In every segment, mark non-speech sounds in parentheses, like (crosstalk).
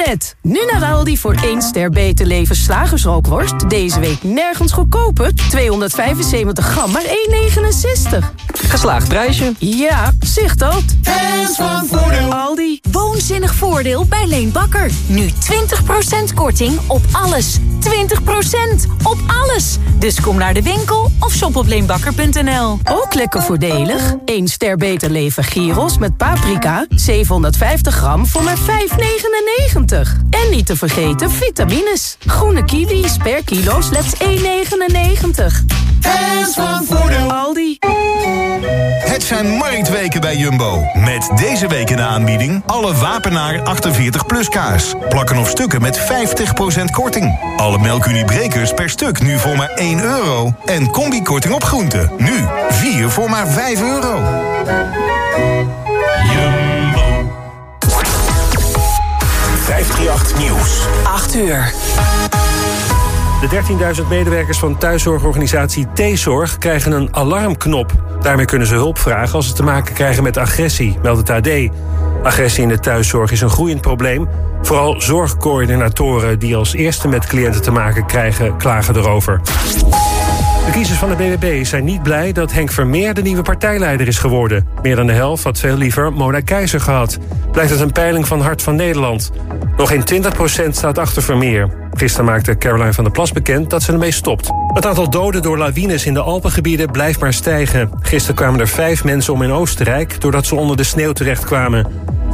Opgelet! Nu naar Aldi voor 1 ster beter leven slagersrookworst. Deze week nergens goedkoper. 275 gram, maar 1,69. Geslaagd prijsje. Ja, zicht dat. Hands van Voordeel. Aldi. Woonzinnig voordeel bij Leen Bakker. Nu 20% korting op alles. 20% op alles. Dus kom naar de winkel of shop op leenbakker.nl. Ook lekker voordelig. 1 ster beter leven gyros met paprika. 750 gram voor maar 5,99. En niet te vergeten vitamines. Groene kiwis per kilo slechts 1,99. Hands van Voordeel. Aldi. Het zijn marktweken bij Jumbo. Met deze week in de aanbieding alle Wapenaar 48 plus kaas. Plakken of stukken met 50% korting. Alle melkuniebrekers per stuk nu voor maar 1 euro. En combikorting op groenten. Nu 4 voor maar 5 euro. Jumbo. 538 Nieuws. 8 uur. De 13.000 medewerkers van thuiszorgorganisatie T-Zorg krijgen een alarmknop. Daarmee kunnen ze hulp vragen als ze te maken krijgen met agressie, meldt het AD. Agressie in de thuiszorg is een groeiend probleem. Vooral zorgcoördinatoren die als eerste met cliënten te maken krijgen, klagen erover. De kiezers van de BBB zijn niet blij dat Henk Vermeer de nieuwe partijleider is geworden. Meer dan de helft had veel liever Mona Keizer gehad. Blijkt uit een peiling van Hart van Nederland. Nog geen 20% staat achter Vermeer. Gisteren maakte Caroline van der Plas bekend dat ze ermee stopt. Het aantal doden door lawines in de Alpengebieden blijft maar stijgen. Gisteren kwamen er vijf mensen om in Oostenrijk... doordat ze onder de sneeuw terechtkwamen.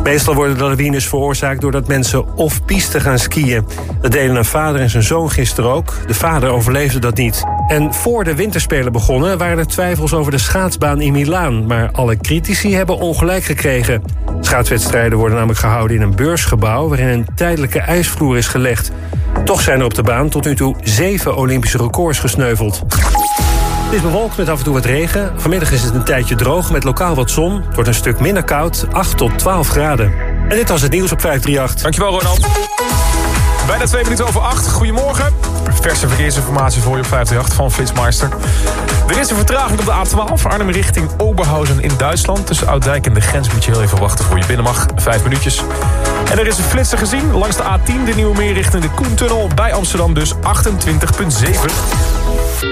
Meestal worden de lawines veroorzaakt doordat mensen of piste gaan skiën. Dat deden een vader en zijn zoon gisteren ook. De vader overleefde dat niet. En voor de winterspelen begonnen waren er twijfels over de schaatsbaan in Milaan. Maar alle critici hebben ongelijk gekregen. Schaatswedstrijden worden namelijk gehouden in een beursgebouw... waarin een tijdelijke ijsvloer is gelegd. Toch zijn er op de baan tot nu toe zeven Olympische records gesneuveld. Het is bewolkt met af en toe wat regen. Vanmiddag is het een tijdje droog met lokaal wat zon. Het wordt een stuk minder koud, 8 tot 12 graden. En dit was het nieuws op 538. Dankjewel Ronald. Bijna twee minuten over acht. Goedemorgen. Verse verkeersinformatie voor je op 538 van Flitsmeister. Er is een vertraging op de A12. Arnhem richting Oberhausen in Duitsland. Tussen Ouddijk en de grens moet je heel even wachten voor je binnen mag. Vijf minuutjes. En er is een flitser gezien langs de A10. De Nieuwe Meer richting de Koentunnel. Bij Amsterdam dus 28,7.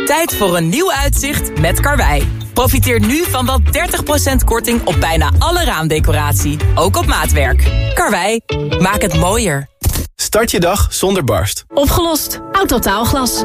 Tijd voor een nieuw uitzicht met Karwei. Profiteer nu van wel 30% korting op bijna alle raamdecoratie. Ook op maatwerk. Karwei, maak het mooier. Start je dag zonder barst. Opgelost. Autotaalglas.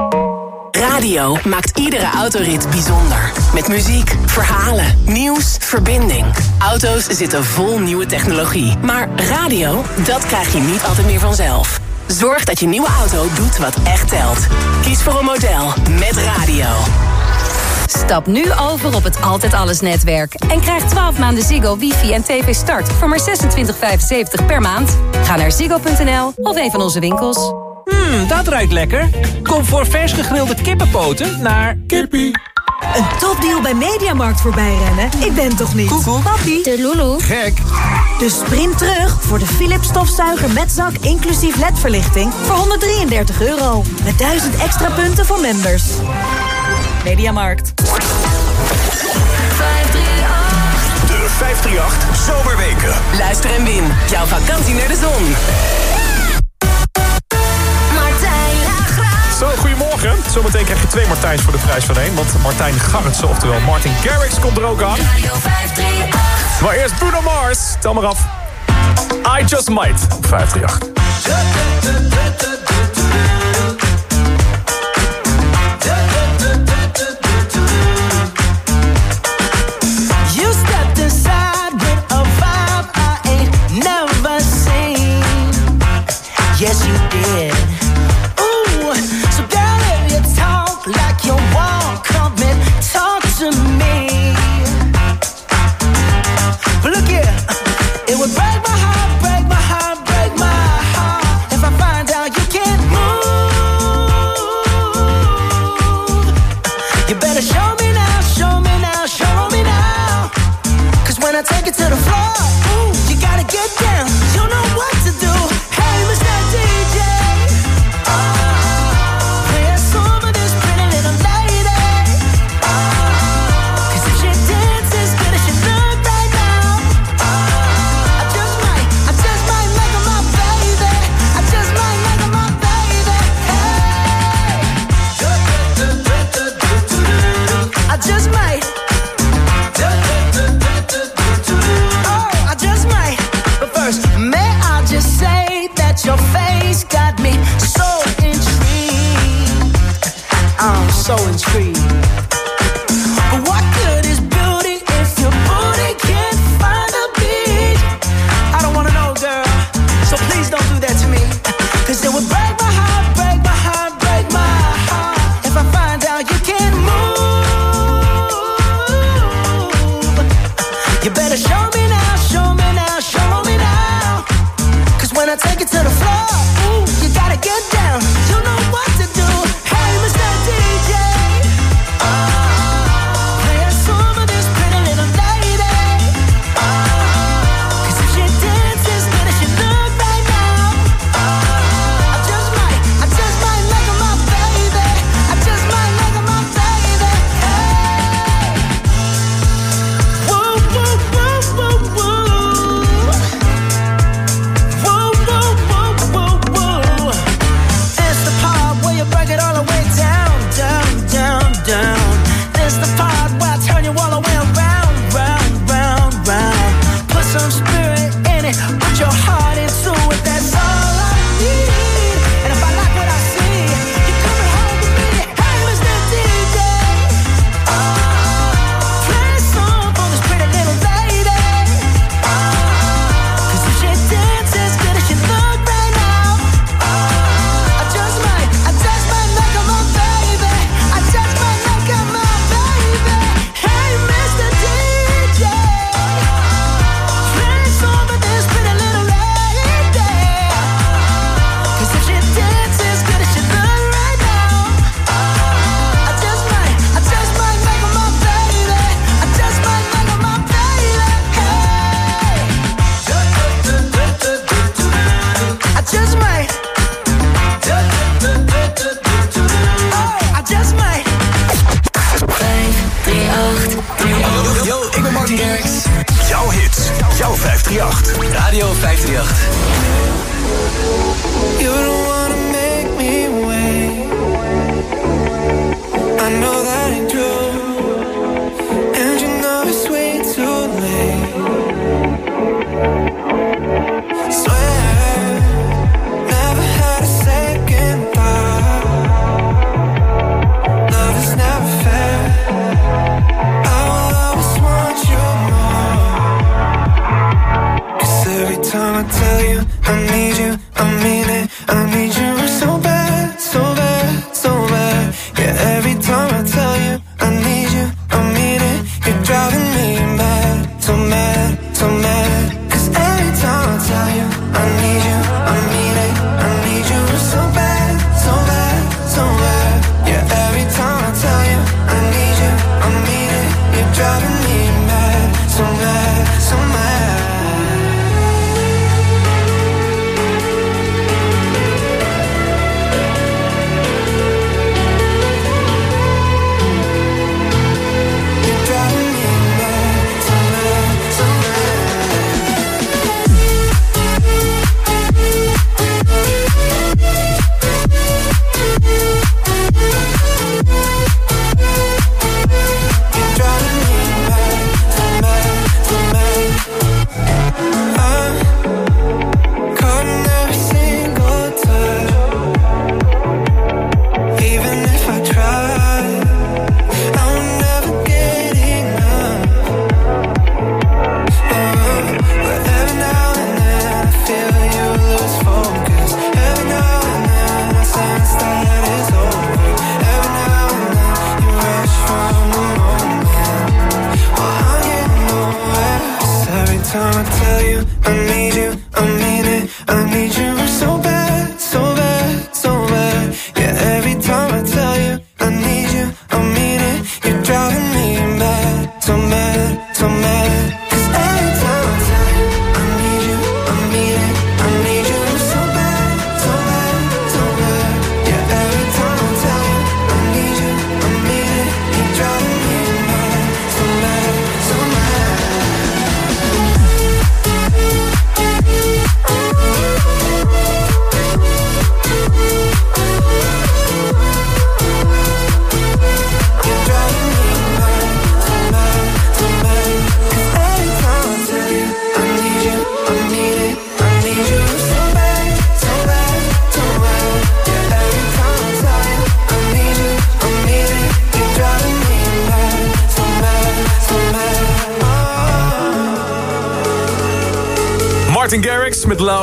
Radio maakt iedere autorit bijzonder. Met muziek, verhalen, nieuws, verbinding. Auto's zitten vol nieuwe technologie. Maar radio, dat krijg je niet altijd meer vanzelf. Zorg dat je nieuwe auto doet wat echt telt. Kies voor een model met radio. Stap nu over op het Altijd Alles netwerk. En krijg 12 maanden Ziggo, wifi en tv start voor maar 26,75 per maand. Ga naar ziggo.nl of een van onze winkels. Mmm, dat ruikt lekker. Kom voor vers gegrilde kippenpoten naar... Kippie. Een topdeal bij Mediamarkt voorbij rennen? Ik ben toch niet? Koekoek. Papi. De Lulu. Gek. Dus sprint terug voor de Philips stofzuiger met zak inclusief ledverlichting voor 133 euro. Met 1000 extra punten voor members. Mediamarkt. De 538 Zomerweken. Luister en win. Jouw vakantie naar de zon. Zometeen krijg je twee Martijns voor de prijs van één. Want Martijn Garretsen, oftewel Martin Garrix, komt er ook aan. Maar eerst Bruno Mars. Tel maar af. I Just Might op 538. You stepped inside with a vibe I ain't never seen. Yes, you did. soul and.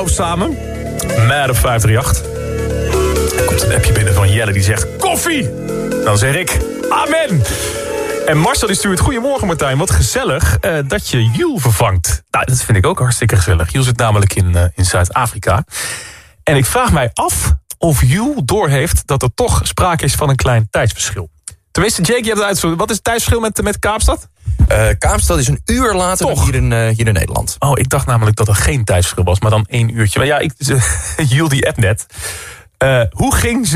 Samen. Mad op 538. Er komt een appje binnen van Jelle die zegt koffie. Dan zeg ik amen. En Marcel die stuurt, goedemorgen Martijn, wat gezellig eh, dat je Jules vervangt. Nou, dat vind ik ook hartstikke gezellig. Jules zit namelijk in, eh, in Zuid-Afrika. En ik vraag mij af of Jules doorheeft dat er toch sprake is van een klein tijdsverschil. Tenminste, Jake, je hebt het uitgezocht. Wat is het tijdsverschil met, met Kaapstad? Uh, Kaapstad is een uur later dan hier in, uh, hier in Nederland. Oh, ik dacht namelijk dat er geen tijdsverschil was, maar dan één uurtje. Maar ja, ik, (laughs) Jules die app net. Uh, hoe ging 7-9?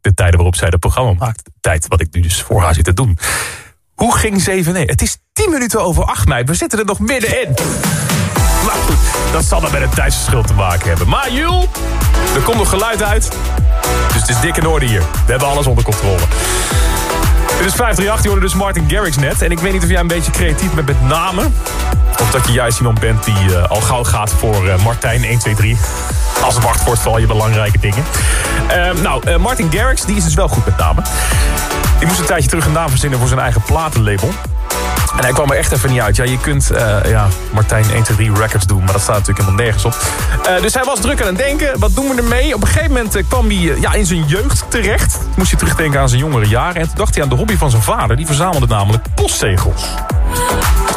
De tijden waarop zij het programma maakt. De tijd wat ik nu dus voor haar zit te doen. Hoe ging 7-9? Het is 10 minuten over 8 mei. We zitten er nog middenin. Maar goed, dat zal dan met een tijdsverschil te maken hebben. Maar Jules, er komt nog geluid uit. Dus het is dik in orde hier. We hebben alles onder controle. Dit is 538, je hoorde dus Martin Garrix net. En ik weet niet of jij een beetje creatief bent met namen. Of dat je juist iemand bent die uh, al gauw gaat voor uh, Martijn 1, 2, 3. Als wachtwoord voor al je belangrijke dingen. Uh, nou, uh, Martin Garrix, die is dus wel goed met namen. Die moest een tijdje terug een naam verzinnen voor zijn eigen platenlabel. En hij kwam er echt even niet uit. Ja, je kunt uh, ja, Martijn 1, 2, 3 records doen, maar dat staat natuurlijk helemaal nergens op. Uh, dus hij was druk aan het denken, wat doen we ermee? Op een gegeven moment uh, kwam hij ja, in zijn jeugd terecht. Moest hij terugdenken aan zijn jongere jaren. En toen dacht hij aan de hobby van zijn vader. Die verzamelde namelijk postzegels.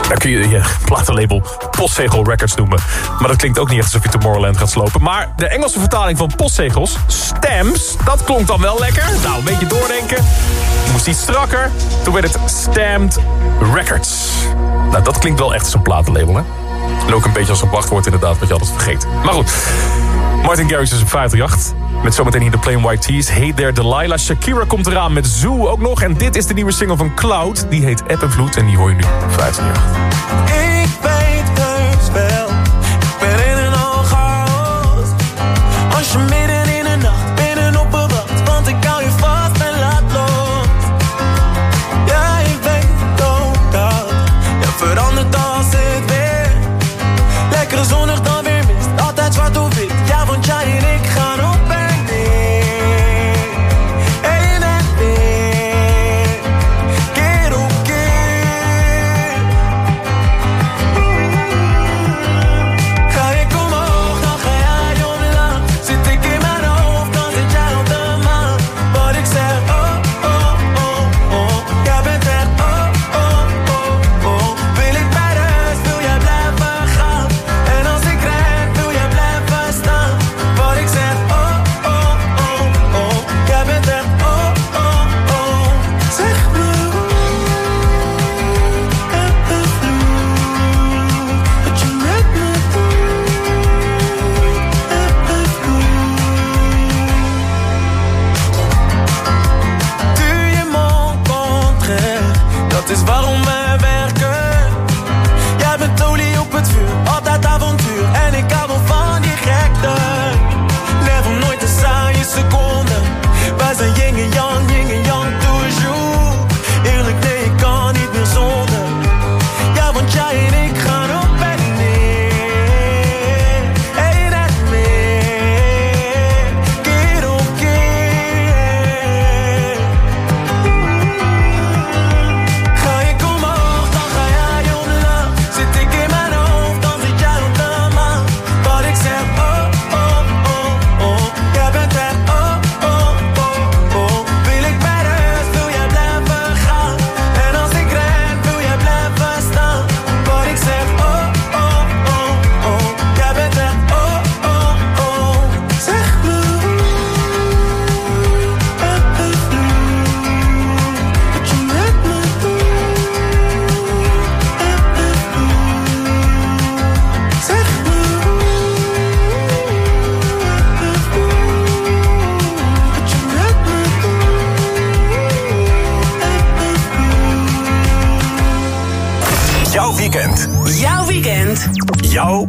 Daar kun je je platenlabel postzegel records noemen. Maar dat klinkt ook niet echt alsof je Tomorrowland gaat slopen. Maar de Engelse vertaling van postzegels, stamps, dat klonk dan wel lekker. Nou, een beetje doordenken. Moest iets strakker. Toen werd het Stamped Records. Nou, dat klinkt wel echt als een platenlabel, hè? En ook een beetje als een wachtwoord inderdaad, wat je altijd vergeet. Maar goed, Martin Garrix is op 538. Met zometeen hier de Plain White Tees. Hey there Delilah. Shakira komt eraan met Zoo ook nog. En dit is de nieuwe single van Cloud. Die heet App en en die hoor je nu op 538. Ik weet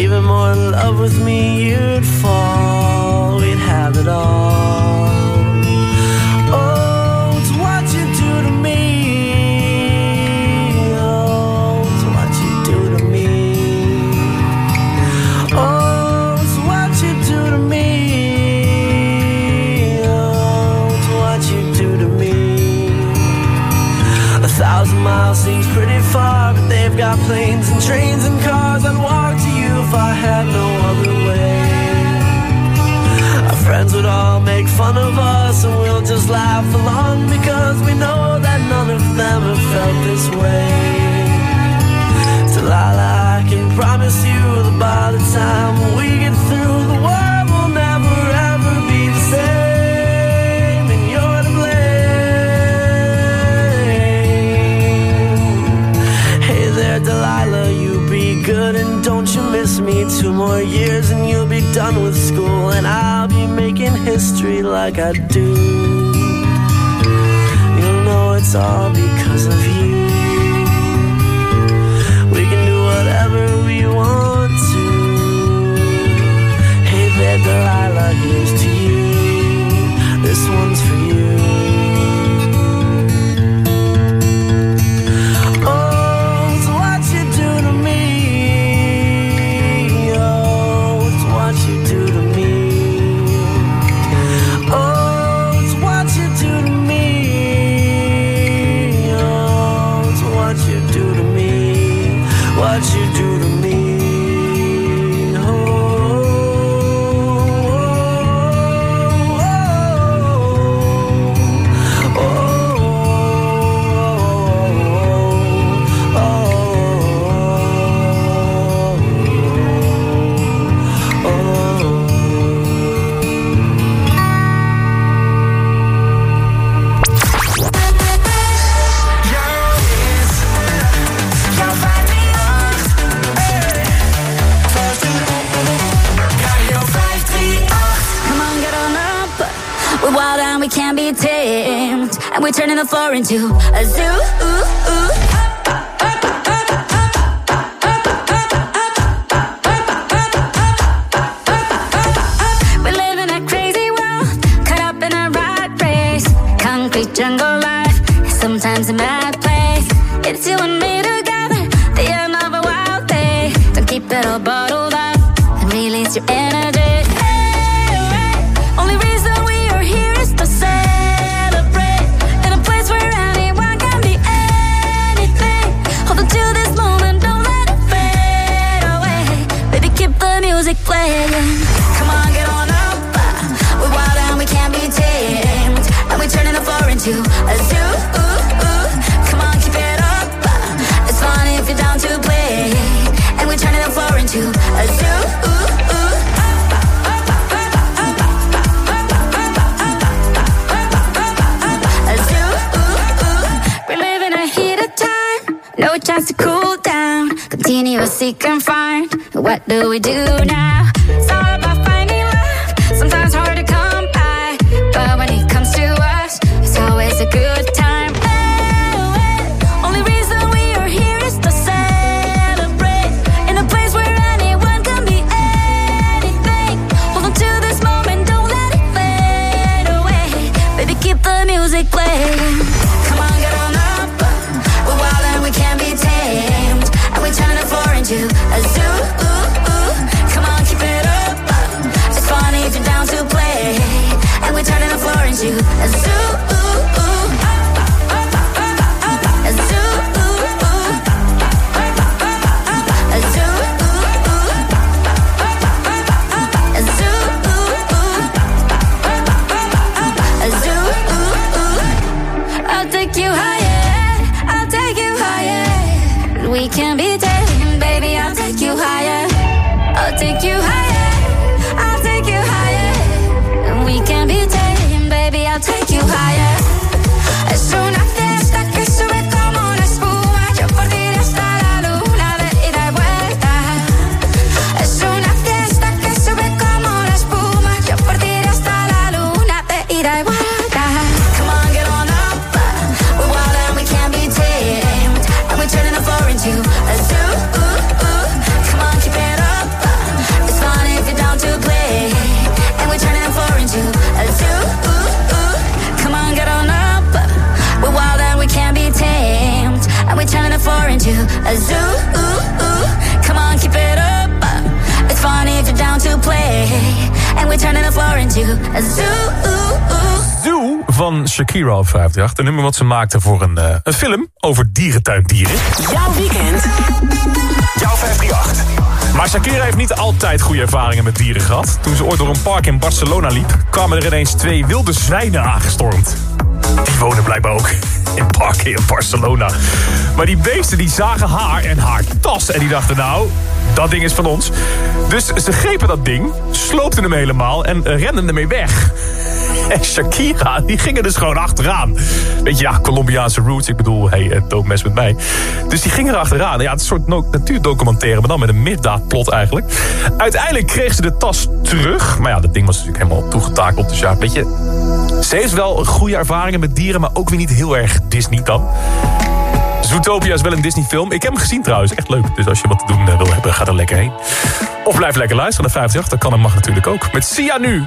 even more in love with me, you'd into a zoo. Zoo. Zoo van Shakira op 58. Een nummer wat ze maakte voor een, eh, een film over dierentuindieren. Jouw weekend. Jouw 538. Maar Shakira heeft niet altijd goede ervaringen met dieren gehad. Toen ze ooit door een park in Barcelona liep... kwamen er ineens twee wilde zwijnen aangestormd. Die wonen blijkbaar ook in parken in Barcelona. Maar die beesten die zagen haar en haar tas... en die dachten nou, dat ding is van ons. Dus ze grepen dat ding, sloopten hem helemaal... en renden ermee weg. (laughs) En Shakira, die gingen dus gewoon achteraan. Weet je, ja, Colombiaanse roots. Ik bedoel, hey, eh, don't with mij. Dus die gingen er achteraan. Ja, het is een soort natuurdocumentaire, maar dan met een misdaadplot eigenlijk. Uiteindelijk kreeg ze de tas terug. Maar ja, dat ding was natuurlijk helemaal toegetakeld. Dus ja, weet je, ze heeft wel goede ervaringen met dieren... maar ook weer niet heel erg Disney dan. Zootopia is wel een Disney film. Ik heb hem gezien trouwens, echt leuk. Dus als je wat te doen eh, wil hebben, ga er lekker heen. Of blijf lekker luisteren naar 58, dat kan en mag natuurlijk ook. Met Sia nu,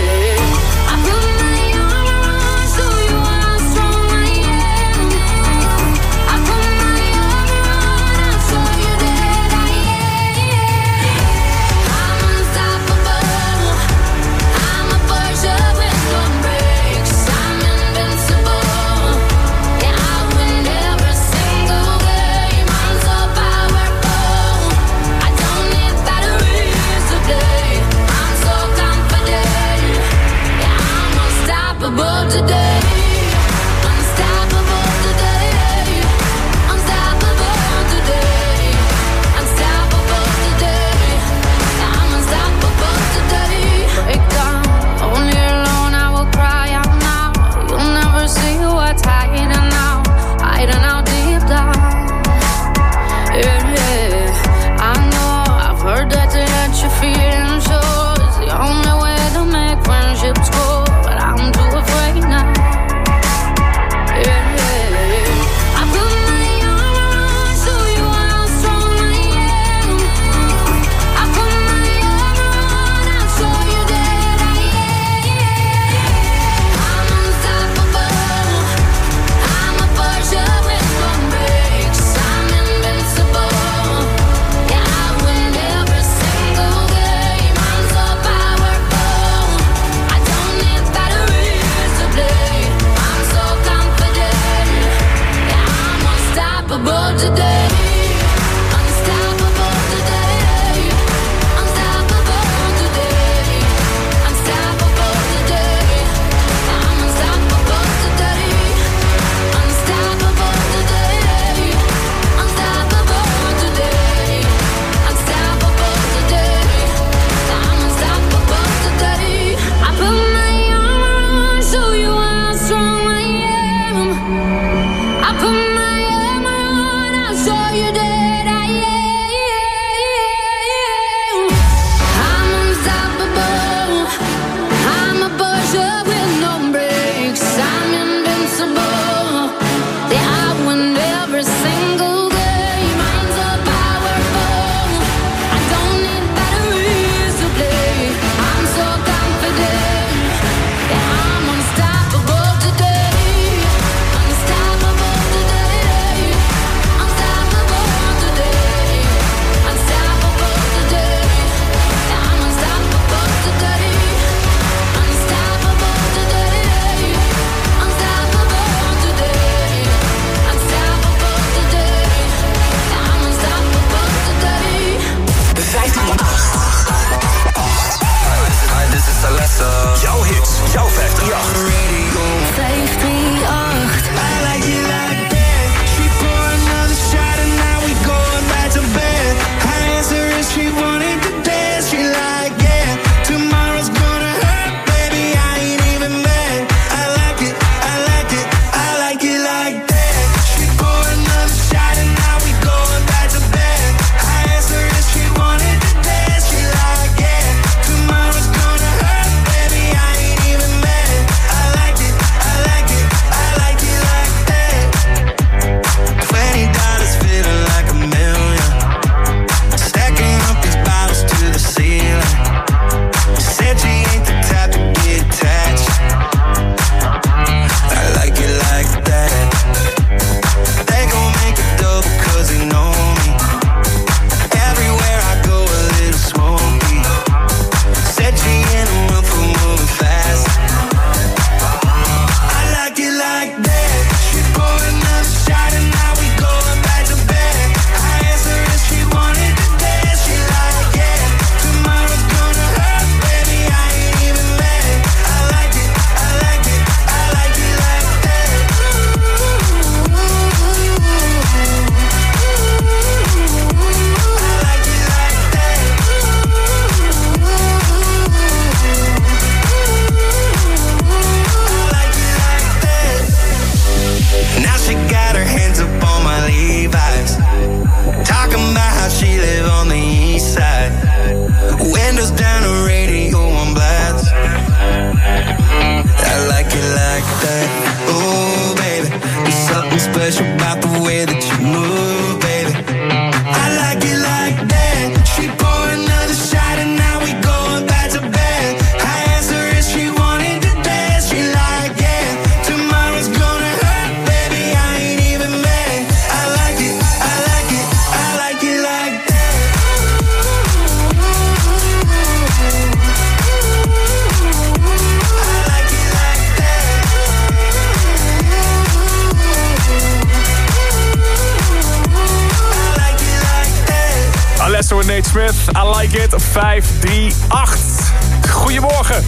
538. Goedemorgen.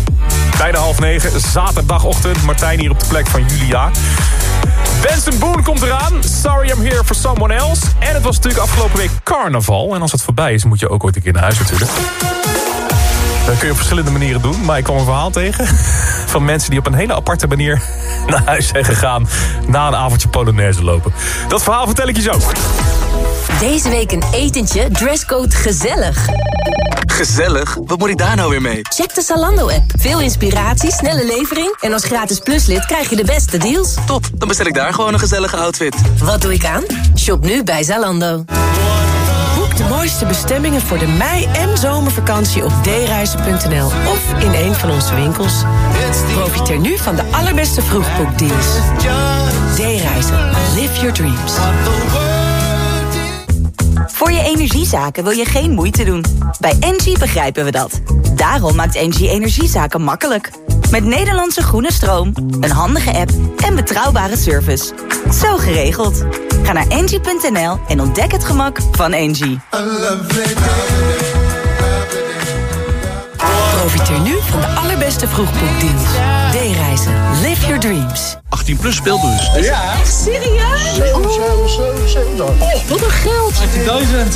Bijna half negen, zaterdagochtend. Martijn hier op de plek van Julia. Benson Boone komt eraan. Sorry I'm here for someone else. En het was natuurlijk afgelopen week carnaval. En als het voorbij is, moet je ook ooit een keer naar huis natuurlijk. Dat kun je op verschillende manieren doen. Maar ik kwam een verhaal tegen (laughs) van mensen die op een hele aparte manier (laughs) naar huis zijn gegaan... na een avondje Polonaise lopen. Dat verhaal vertel ik je zo. Deze week een etentje, dresscode gezellig. Gezellig? Wat moet ik daar nou weer mee? Check de Zalando-app. Veel inspiratie, snelle levering... en als gratis pluslid krijg je de beste deals. Top, dan bestel ik daar gewoon een gezellige outfit. Wat doe ik aan? Shop nu bij Zalando. Boek de mooiste bestemmingen voor de mei- en zomervakantie op dereizen.nl of in een van onze winkels. Profiteer nu van de allerbeste vroegboekdeals. D-reizen. Live your dreams. Voor je energiezaken wil je geen moeite doen. Bij Engie begrijpen we dat. Daarom maakt Engie energiezaken makkelijk. Met Nederlandse groene stroom, een handige app en betrouwbare service. Zo geregeld. Ga naar engie.nl en ontdek het gemak van Engie. Profiteer nu van de allerbeste vroegboekdeals. D-reizen. Live your dreams. 18 plus speelbus. Ja. Echt serieus? Oh, wat een geld. 18.000.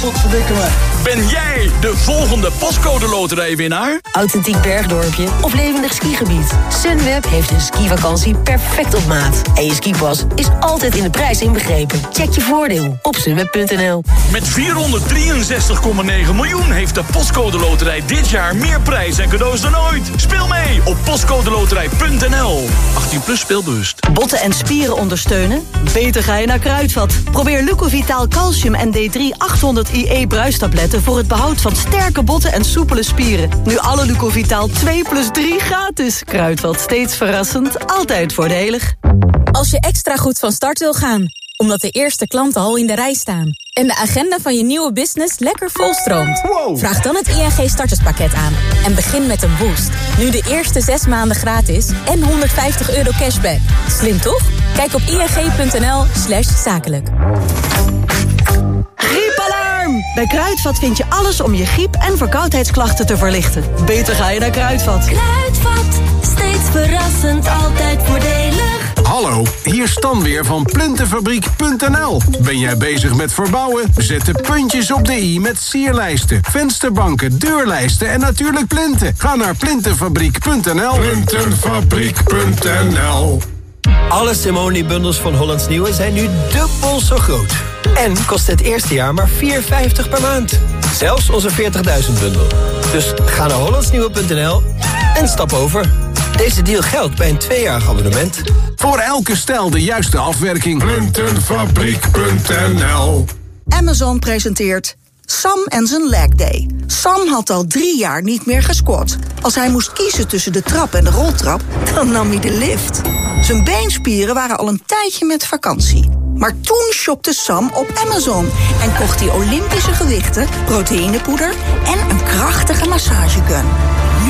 Wat verdikken me. Ben jij de volgende postcode loterijwinnaar? Authentiek bergdorpje of levendig skigebied. Sunweb heeft een skivakantie perfect op maat. En je skipas is altijd in de prijs inbegrepen. Check je voordeel op sunweb.nl. Met 463,9 miljoen heeft de postcode loterij dit jaar meer prijs en cadeaus dan ooit. Speel mee op postcodeloterij.nl. 18 plus speelbewust. Botten en spieren ondersteunen? Beter ga je naar Kruidvat. Probeer Lucovitaal Calcium en D3 800 IE bruistabletten... voor het behoud van sterke botten en soepele spieren. Nu alle Lucovitaal 2 plus 3 gratis. Kruidvat, steeds verrassend, altijd voordelig. Als je extra goed van start wil gaan, omdat de eerste klanten al in de rij staan... en de agenda van je nieuwe business lekker volstroomt... vraag dan het ING starterspakket aan en begin met een boost. Nu de eerste zes maanden gratis en 150 euro cashback. Slim toch? Kijk op ing.nl slash zakelijk. Griepalarm! Bij Kruidvat vind je alles om je griep- en verkoudheidsklachten te verlichten. Beter ga je naar Kruidvat. Kruidvat, steeds verrassend, altijd voordelig. Hallo, hier Stan weer van Plintenfabriek.nl. Ben jij bezig met verbouwen? Zet de puntjes op de i met sierlijsten, vensterbanken, deurlijsten en natuurlijk plinten. Ga naar Plintenfabriek.nl. Plintenfabriek.nl Alle Simone-bundels van Hollands Nieuwe zijn nu dubbel zo groot. En kost het eerste jaar maar 4,50 per maand. Zelfs onze 40.000-bundel. Dus ga naar hollandsnieuwe.nl en stap over. Deze deal geldt bij een tweejarig abonnement. Voor elke stijl de juiste afwerking. Plintenfabriek.nl Amazon presenteert Sam en zijn leg day. Sam had al drie jaar niet meer gesquat. Als hij moest kiezen tussen de trap en de roltrap, dan nam hij de lift. Zijn beenspieren waren al een tijdje met vakantie. Maar toen shopte Sam op Amazon en kocht hij Olympische gewichten, proteïnepoeder en een krachtige massagegun.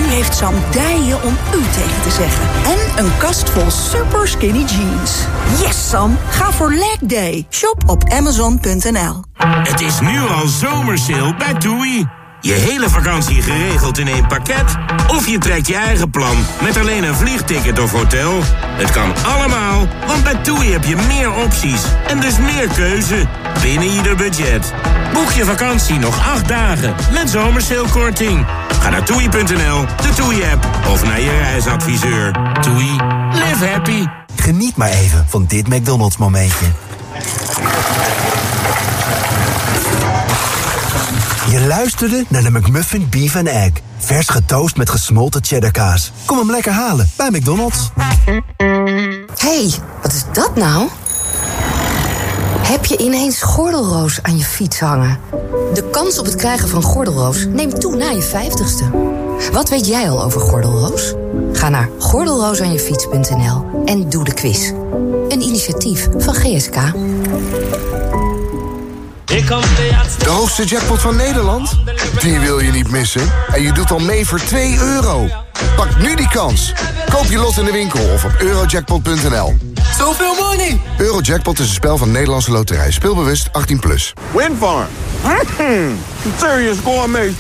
Heeft Sam dijen om u tegen te zeggen. En een kast vol super skinny jeans. Yes, Sam. Ga voor leg day. Shop op amazon.nl. Het is nu al zomersale bij TUI. Je hele vakantie geregeld in één pakket? Of je trekt je eigen plan met alleen een vliegticket of hotel? Het kan allemaal, want bij TUI heb je meer opties en dus meer keuze binnen ieder budget. Boek je vakantie nog acht dagen met zomersalekorting. Ga naar toei.nl, de TUI-app of naar je reisadviseur. TUI, live happy. Geniet maar even van dit McDonald's momentje. Je luisterde naar de McMuffin Beef and Egg. Vers getoast met gesmolten cheddarkaas. Kom hem lekker halen bij McDonald's. hey, wat is dat nou? Heb je ineens gordelroos aan je fiets hangen? De kans op het krijgen van gordelroos neemt toe na je 50ste. Wat weet jij al over gordelroos? Ga naar gordelroosaanjefiets.nl en doe de quiz. Een initiatief van GSK. De hoogste jackpot van Nederland? Die wil je niet missen. En je doet al mee voor 2 euro. Pak nu die kans. Koop je lot in de winkel of op eurojackpot.nl. Zoveel money! Eurojackpot is een spel van Nederlandse Loterij. Speelbewust 18+. Plus. Windfarm. Mm, serious gourmet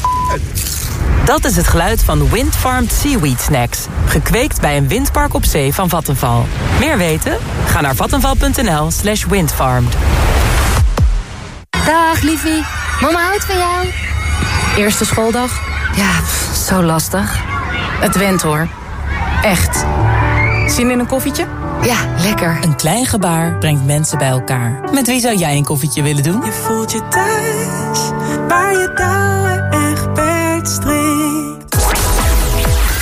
Dat is het geluid van Windfarmed Seaweed Snacks. Gekweekt bij een windpark op zee van Vattenval. Meer weten? Ga naar vattenval.nl slash windfarmed. Dag, liefie. Mama houdt van jou. Eerste schooldag? Ja, pff, zo lastig. Het went hoor. Echt. Zin in een koffietje? Ja, lekker. Een klein gebaar brengt mensen bij elkaar. Met wie zou jij een koffietje willen doen? Je voelt je thuis, waar je touwen echt per strikt.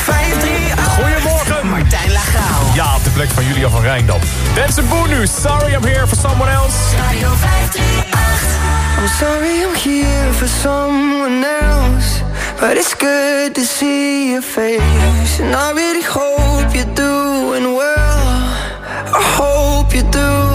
538. Goedemorgen. Martijn Lagaal. Ja, op de plek van Julia van Rijndam. Dansen Boer nu. Sorry, I'm here for someone else. Radio 538. I'm sorry I'm here for someone else But it's good to see your face. And I really hope you're doing well. I hope you're doing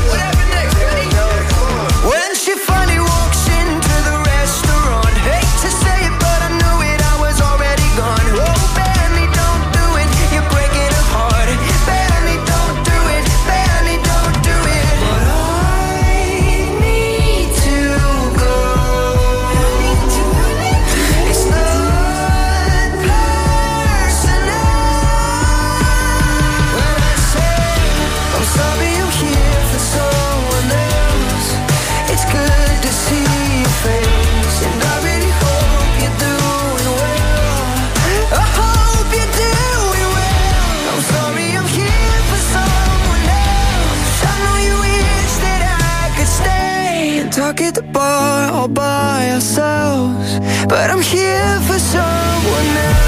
But I'm here for someone else.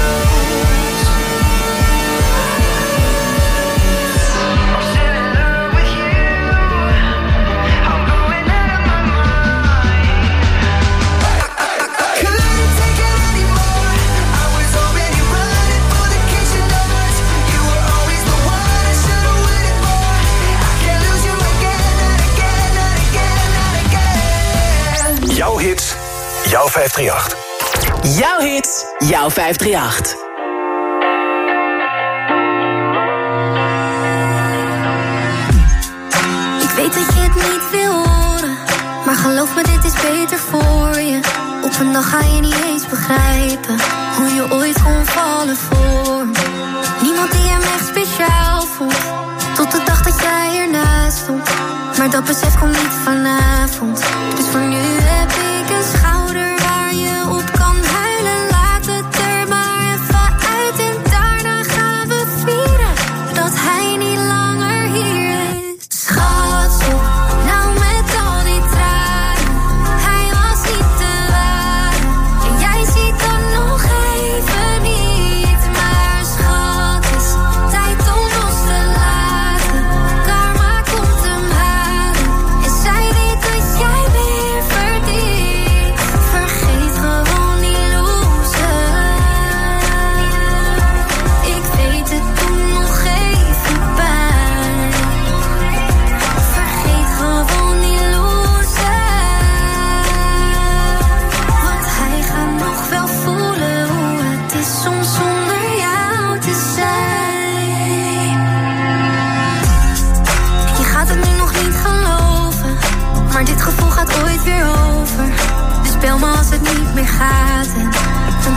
Jouw hits, jouw 538. Jouw hits, jouw 538. Ik weet dat je het niet wil horen, maar geloof me, dit is beter voor je. Op een dag ga je niet eens begrijpen hoe je ooit kon vallen voor. Niemand die hem echt speciaal vond, tot de dag dat jij ernaast stond. Maar dat besef komt niet vanavond, dus voor nu heb ik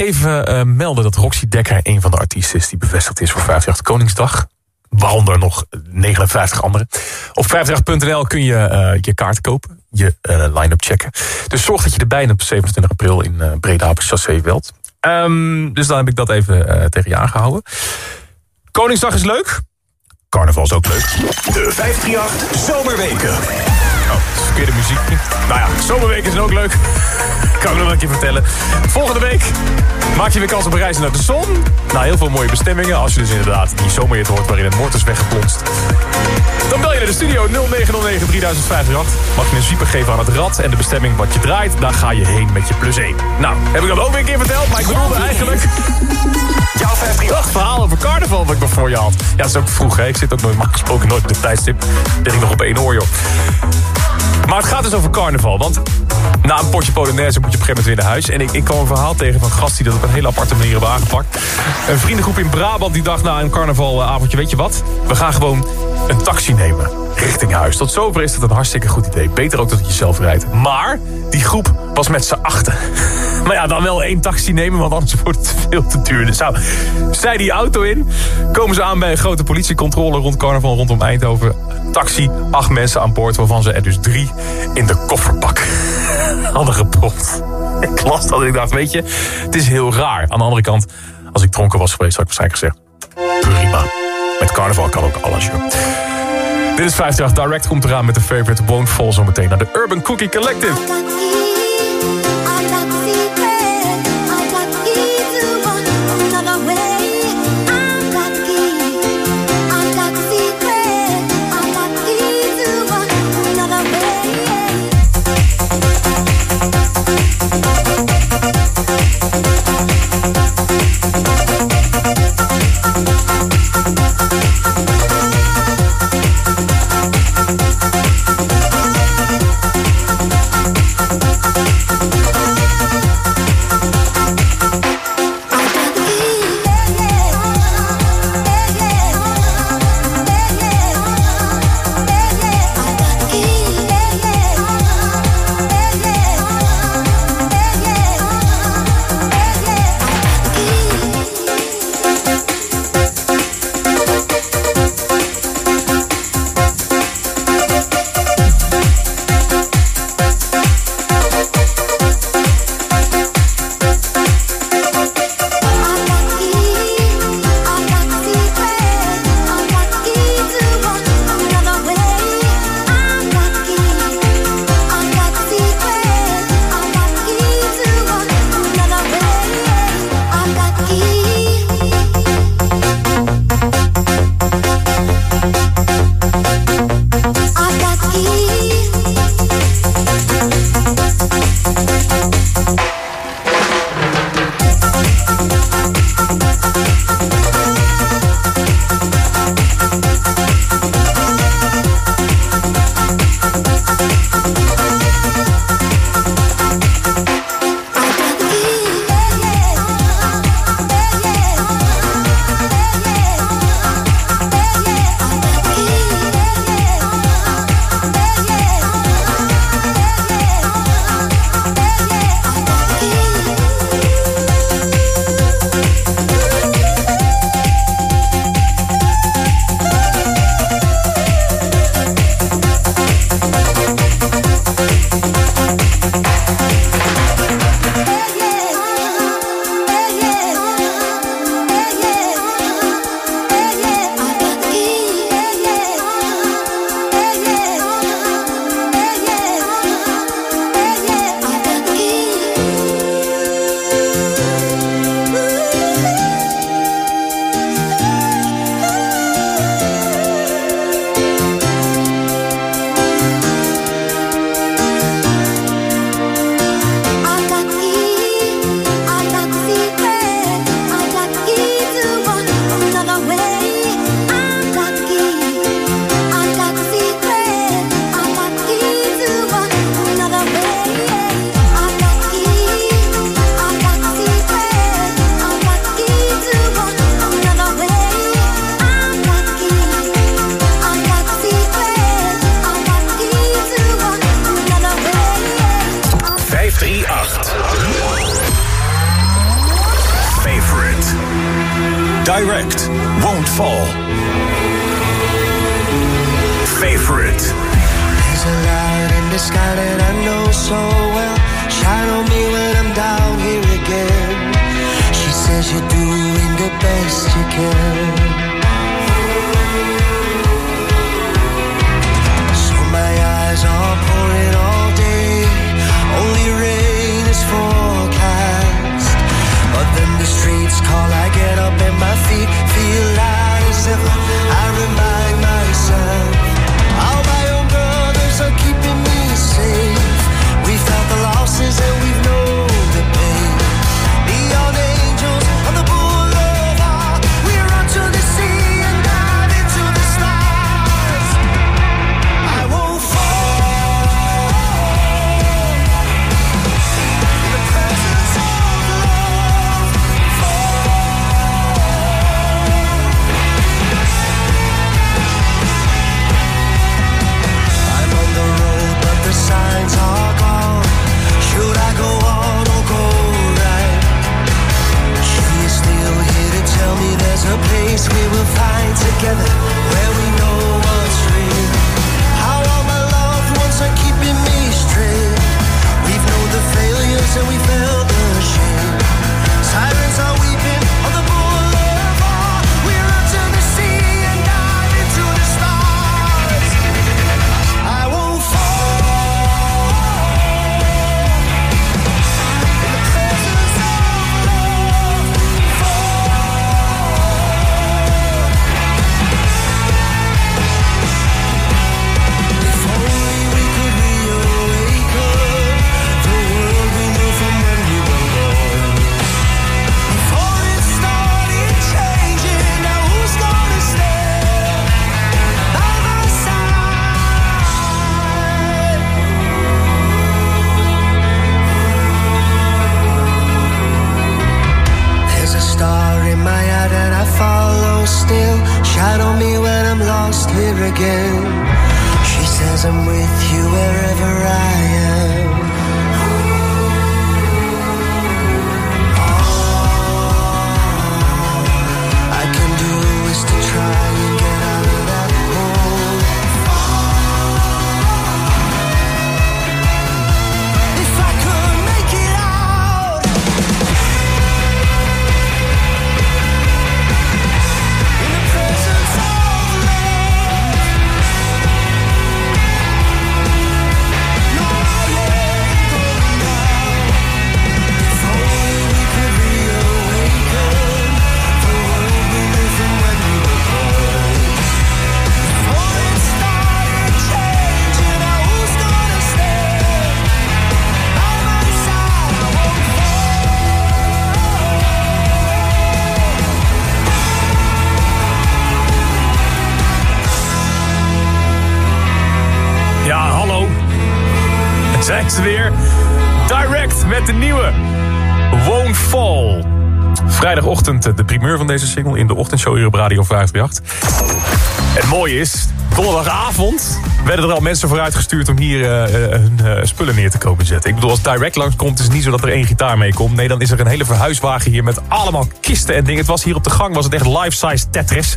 Even eh, melden dat Roxy Dekker... een van de artiesten is die bevestigd is voor 58 Koningsdag. Waaronder nog 59 anderen. Op 58.nl kun je eh, je kaart kopen. Je eh, line-up checken. Dus zorg dat je erbij bent op 27 april in Breda op Chassé. Ehm, dus dan heb ik dat even tegen je aangehouden. Koningsdag is leuk. Carnaval is ook leuk. De 538 Zomerweken. Verkeerde muziek. Nou ja, zomerweken zijn ook leuk. Kan ik nog een keer vertellen. Volgende week maak je weer kans op reis naar de zon. Nou, heel veel mooie bestemmingen. Als je dus inderdaad die zomerhit hoort waarin het moord is weggeplonst. Dan bel je de studio 0909 3058. Mag je een super geven aan het rad en de bestemming wat je draait. Daar ga je heen met je plus 1. Nou, heb ik dat ook weer een keer verteld. Maar ik bedoelde eigenlijk... Jouw 538 verhaal over carnaval wat ik nog voor je had. Ja, dat is ook vroeg, hè. Ik zit ook normaal gesproken nooit op de tijdstip. Ben ik nog op één oor, joh. Maar het gaat dus over carnaval. Want na een potje Polonaise moet je op een gegeven moment weer naar huis. En ik, ik kwam een verhaal tegen van gasten die dat op een hele aparte manier hebben aangepakt. Een vriendengroep in Brabant die dacht na een carnavalavondje... weet je wat, we gaan gewoon een taxi nemen richting huis. Tot zover is dat een hartstikke goed idee. Beter ook dat je zelf rijdt. Maar die groep was met z'n achten. (laughs) Maar ja, dan wel één taxi nemen, want anders wordt het veel te duur. Dus nou, zij die auto in, komen ze aan bij een grote politiecontrole rond carnaval rondom Eindhoven. Taxi, acht mensen aan boord, waarvan ze er dus drie in de kofferbak (laughs) hadden gepropt. Ik las dat en ik dacht, weet je, het is heel raar. Aan de andere kant, als ik dronken was geweest, had ik waarschijnlijk gezegd... prima, met carnaval kan ook alles, joh. Dit is 50 Direct komt eraan met de favorite Won't Fall zometeen naar de Urban Cookie Collective. Call, I get up and my feet feel light as ever. Place we will find together where we know what's real. How all my loved ones are keeping me straight. We've known the failures and we felt Shine on me when I'm lost here again. She says I'm with you wherever I am. Eh, de primeur van deze single in de ochtendshow hier op Radio 538. Het mooie is, donderdagavond werden er al mensen vooruit gestuurd om hier eh, eh, hun spullen neer te komen zetten. Ik bedoel, als Direct langskomt, is het niet zo dat er één gitaar meekomt. Nee, dan is er een hele verhuiswagen hier met allemaal kisten en dingen. Het was hier op de gang, was het echt life-size Tetris.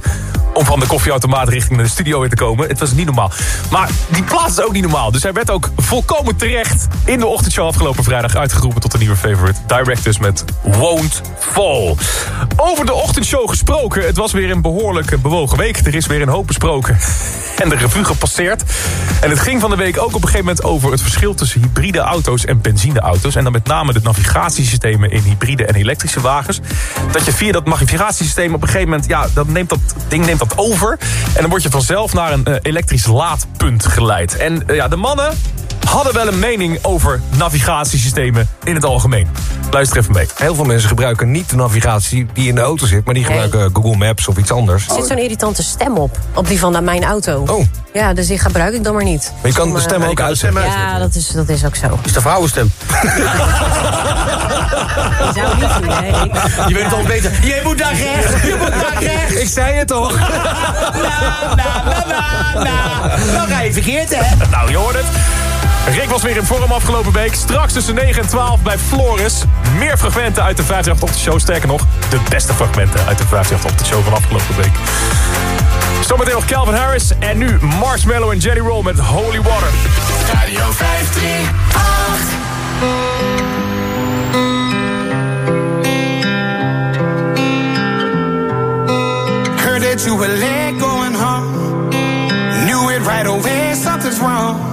Om van de koffieautomaat richting de studio weer te komen. Het was niet normaal. Maar die plaats is ook niet normaal. Dus hij werd ook volkomen terecht in de ochtendshow afgelopen vrijdag uitgeroepen tot een nieuwe favorite. Direct dus met Won't Fall. Over de ochtendshow gesproken. Het was weer een behoorlijk bewogen week. Er is weer een hoop besproken. (laughs) En de revue gepasseerd. En het ging van de week ook op een gegeven moment over het verschil tussen hybride auto's en benzineauto's. En dan met name de navigatiesystemen in hybride en elektrische wagens. Dat je via dat navigatiesysteem op een gegeven moment, ja, dat neemt dat ding neemt over. En dan word je vanzelf naar een eh, elektrisch laadpunt geleid. En eh, ja, de mannen hadden wel een mening over navigatiesystemen in het algemeen. Luister even mee. Heel veel mensen gebruiken niet de navigatie die in de auto zit... maar die gebruiken Google Maps of iets anders. Er zit zo'n irritante stem op, op die van mijn auto. Oh. Ja, dus die gebruik ik dan maar niet. Maar je kan de stem eh, ook uitzetten. Ja, dat is, dat is ook zo. is de vrouwenstem. (laughs) Je weet het al beter. Je moet daar rechts, je moet daar rechts. Ik zei het toch? Nou, nou, nou. Dan ga je verkeerd, hè? Nou, je hoort het. Rick was weer in vorm afgelopen week. Straks tussen 9 en 12 bij Floris. Meer fragmenten uit de 538 Show. Sterker nog, de beste fragmenten uit de 538 Show van afgelopen week. Zometeen nog Calvin Harris. En nu Marshmallow en Jelly Roll met Holy Water. Radio 538. Heard that you were late going home. Knew it right away, something's wrong.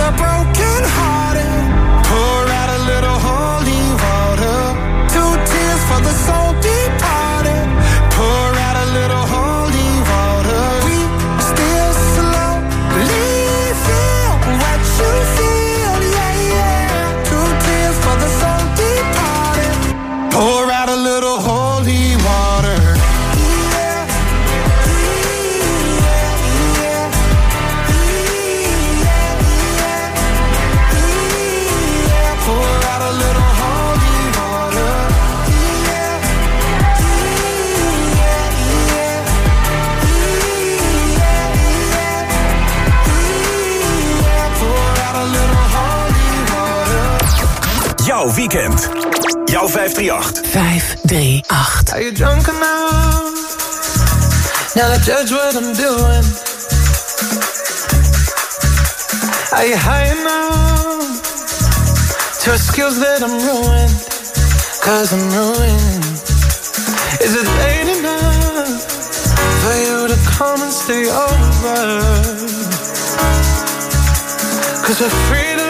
stop weekend. Jouw 538. 538. Are you drunk enough? Now to judge what I'm doing. Are you high enough to excuse that I'm ruined? Cause I'm ruined. Is it late enough for you to come and stay over? Cause we're free to love,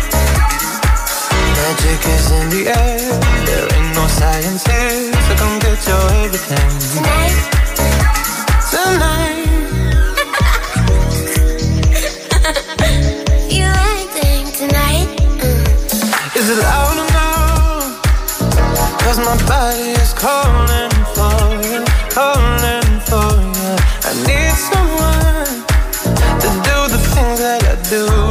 Magic is in the air. There ain't no science here, so come get your everything. Tonight. (laughs) Tonight. you acting tonight? Is it loud enough? Cause my body is calling for you, calling for you. I need someone to do the things that I do.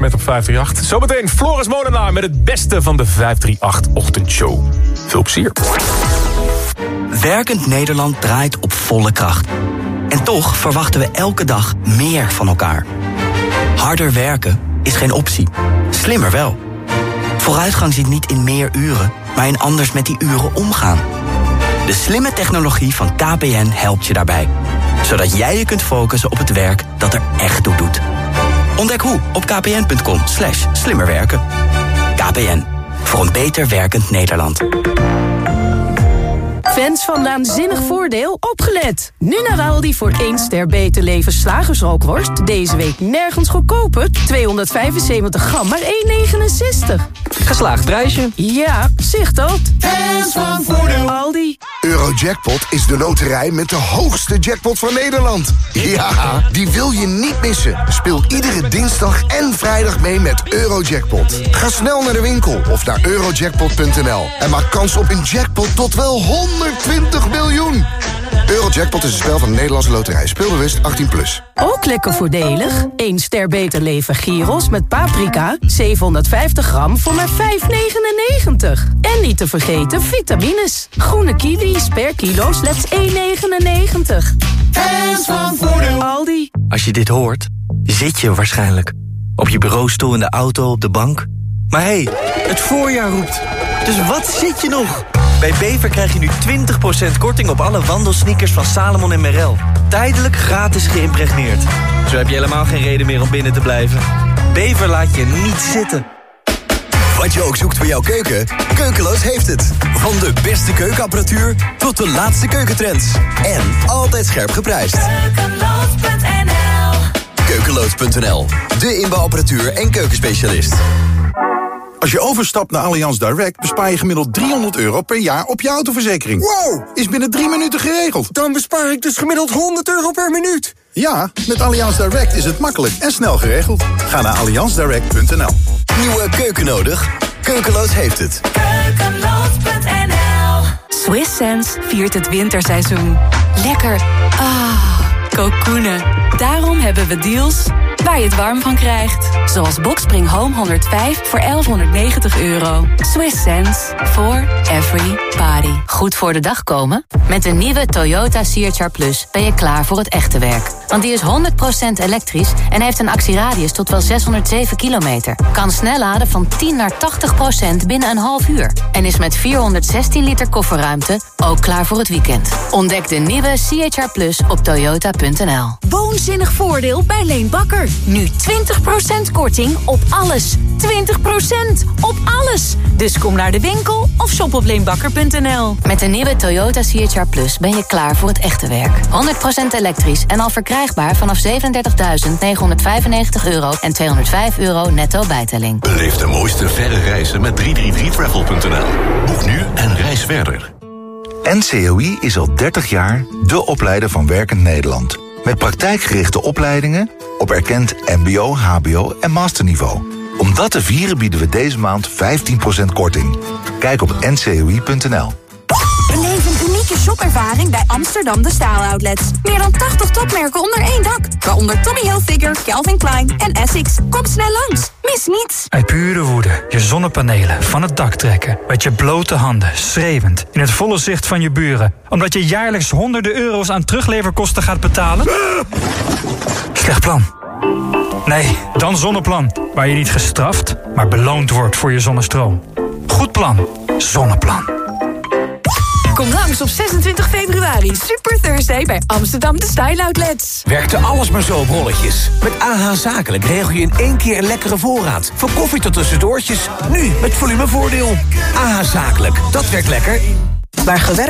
Smith op 538. Zometeen Floris Molenaar met het beste van de 538-ochtendshow. Veel plezier. Werkend Nederland draait op volle kracht. En toch verwachten we elke dag meer van elkaar. Harder werken is geen optie. Slimmer wel. Vooruitgang zit niet in meer uren, maar in anders met die uren omgaan. De slimme technologie van KPN helpt je daarbij. Zodat jij je kunt focussen op het werk dat er echt toe doet. Ontdek hoe op kpn.com slimmerwerken. KPN, voor een beter werkend Nederland. Fans van Naanzinnig Voordeel, opgelet! Nu naar Aldi voor 1 ster beter leven slagersrookworst. Deze week nergens goedkoper. 275 gram, maar 1,69. Geslaagd prijsje. Ja, zicht dat. Fans van Voordeel. Aldi. Eurojackpot is de loterij met de hoogste jackpot van Nederland. Ja, die wil je niet missen. Speel iedere dinsdag en vrijdag mee met Eurojackpot. Ga snel naar de winkel of naar eurojackpot.nl en maak kans op een jackpot tot wel 120 miljoen. Eurojackpot is een spel van de Nederlandse loterij. Speelbewust 18+. Plus. Ook lekker voordelig. 1 ster beter leven gyros met paprika. 750 gram voor maar 5,99. En niet te vergeten vitamines. Groene kiwis per kilo slechts 1,99. Fans van Voordeel. Aldi. Als je dit hoort, zit je waarschijnlijk. Op je bureaustoel, in de auto, op de bank. Maar hé, hey, het voorjaar roept. Dus wat zit je nog? Bij Bever krijg je nu 20% korting op alle wandelsneakers van Salomon en Merrell. Tijdelijk gratis geïmpregneerd. Zo heb je helemaal geen reden meer om binnen te blijven. Bever laat je niet zitten. Wat je ook zoekt voor jouw keuken, Keukeloos heeft het. Van de beste keukenapparatuur tot de laatste keukentrends. En altijd scherp geprijsd. Keukeloos.nl, de inbouwapparatuur en keukenspecialist. Als je overstapt naar Allianz Direct bespaar je gemiddeld 300 euro per jaar op je autoverzekering. Wow! Is binnen drie minuten geregeld. Dan bespaar ik dus gemiddeld 100 euro per minuut. Ja, met Allianz Direct is het makkelijk en snel geregeld. Ga naar allianzdirect.nl. Nieuwe keuken nodig? Keukeloos heeft het. Keukeloos.nl Swiss Sense viert het winterseizoen. Lekker. Ah, kokoenen. Daarom hebben we deals waar je het warm van krijgt. Zoals Boxspring Home 105 voor 1190 euro. Swiss sense for every body. Goed voor de dag komen? Met de nieuwe Toyota CHR Plus ben je klaar voor het echte werk. Want die is 100% elektrisch en heeft een actieradius tot wel 607 kilometer. Kan snel laden van 10 naar 80% binnen een half uur. En is met 416 liter kofferruimte ook klaar voor het weekend. Ontdek de nieuwe CHR Plus op toyota.nl. Woonzinnig voordeel bij Leen Bakker. Nu 20% korting op alles. 20% op alles. Dus kom naar de winkel of shop op leenbakker.nl. Met de nieuwe Toyota CHR Plus ben je klaar voor het echte werk. 100% elektrisch en al verkrijgbaar vanaf 37.995 euro en 205 euro netto bijtelling. Beleef de mooiste verre reizen met 333travel.nl. Boek nu en reis verder. NCOI is al 30 jaar de opleider van Werkend Nederland. Met praktijkgerichte opleidingen op erkend mbo, hbo en masterniveau. Om dat te vieren bieden we deze maand 15% korting. Kijk op ncoi.nl. Unieke shopervaring bij Amsterdam De Staal Outlets. Meer dan 80 topmerken onder één dak. Waaronder Tommy Hilfiger, Calvin Klein en Essex. Kom snel langs. Mis niets. Uit pure woede je zonnepanelen van het dak trekken. Met je blote handen, schreeuwend, in het volle zicht van je buren. Omdat je jaarlijks honderden euro's aan terugleverkosten gaat betalen? Slecht plan. Nee, dan Zonneplan. Waar je niet gestraft, maar beloond wordt voor je zonnestroom. Goed plan. Zonneplan. Kom langs op 26 februari. Super Thursday bij Amsterdam De Style Outlets. Werkte alles maar zo op rolletjes? Met AH Zakelijk regel je in één keer een lekkere voorraad. Van koffie tot tussendoortjes. Nu met volumevoordeel. AH Zakelijk, dat werkt lekker. Waar gewerkt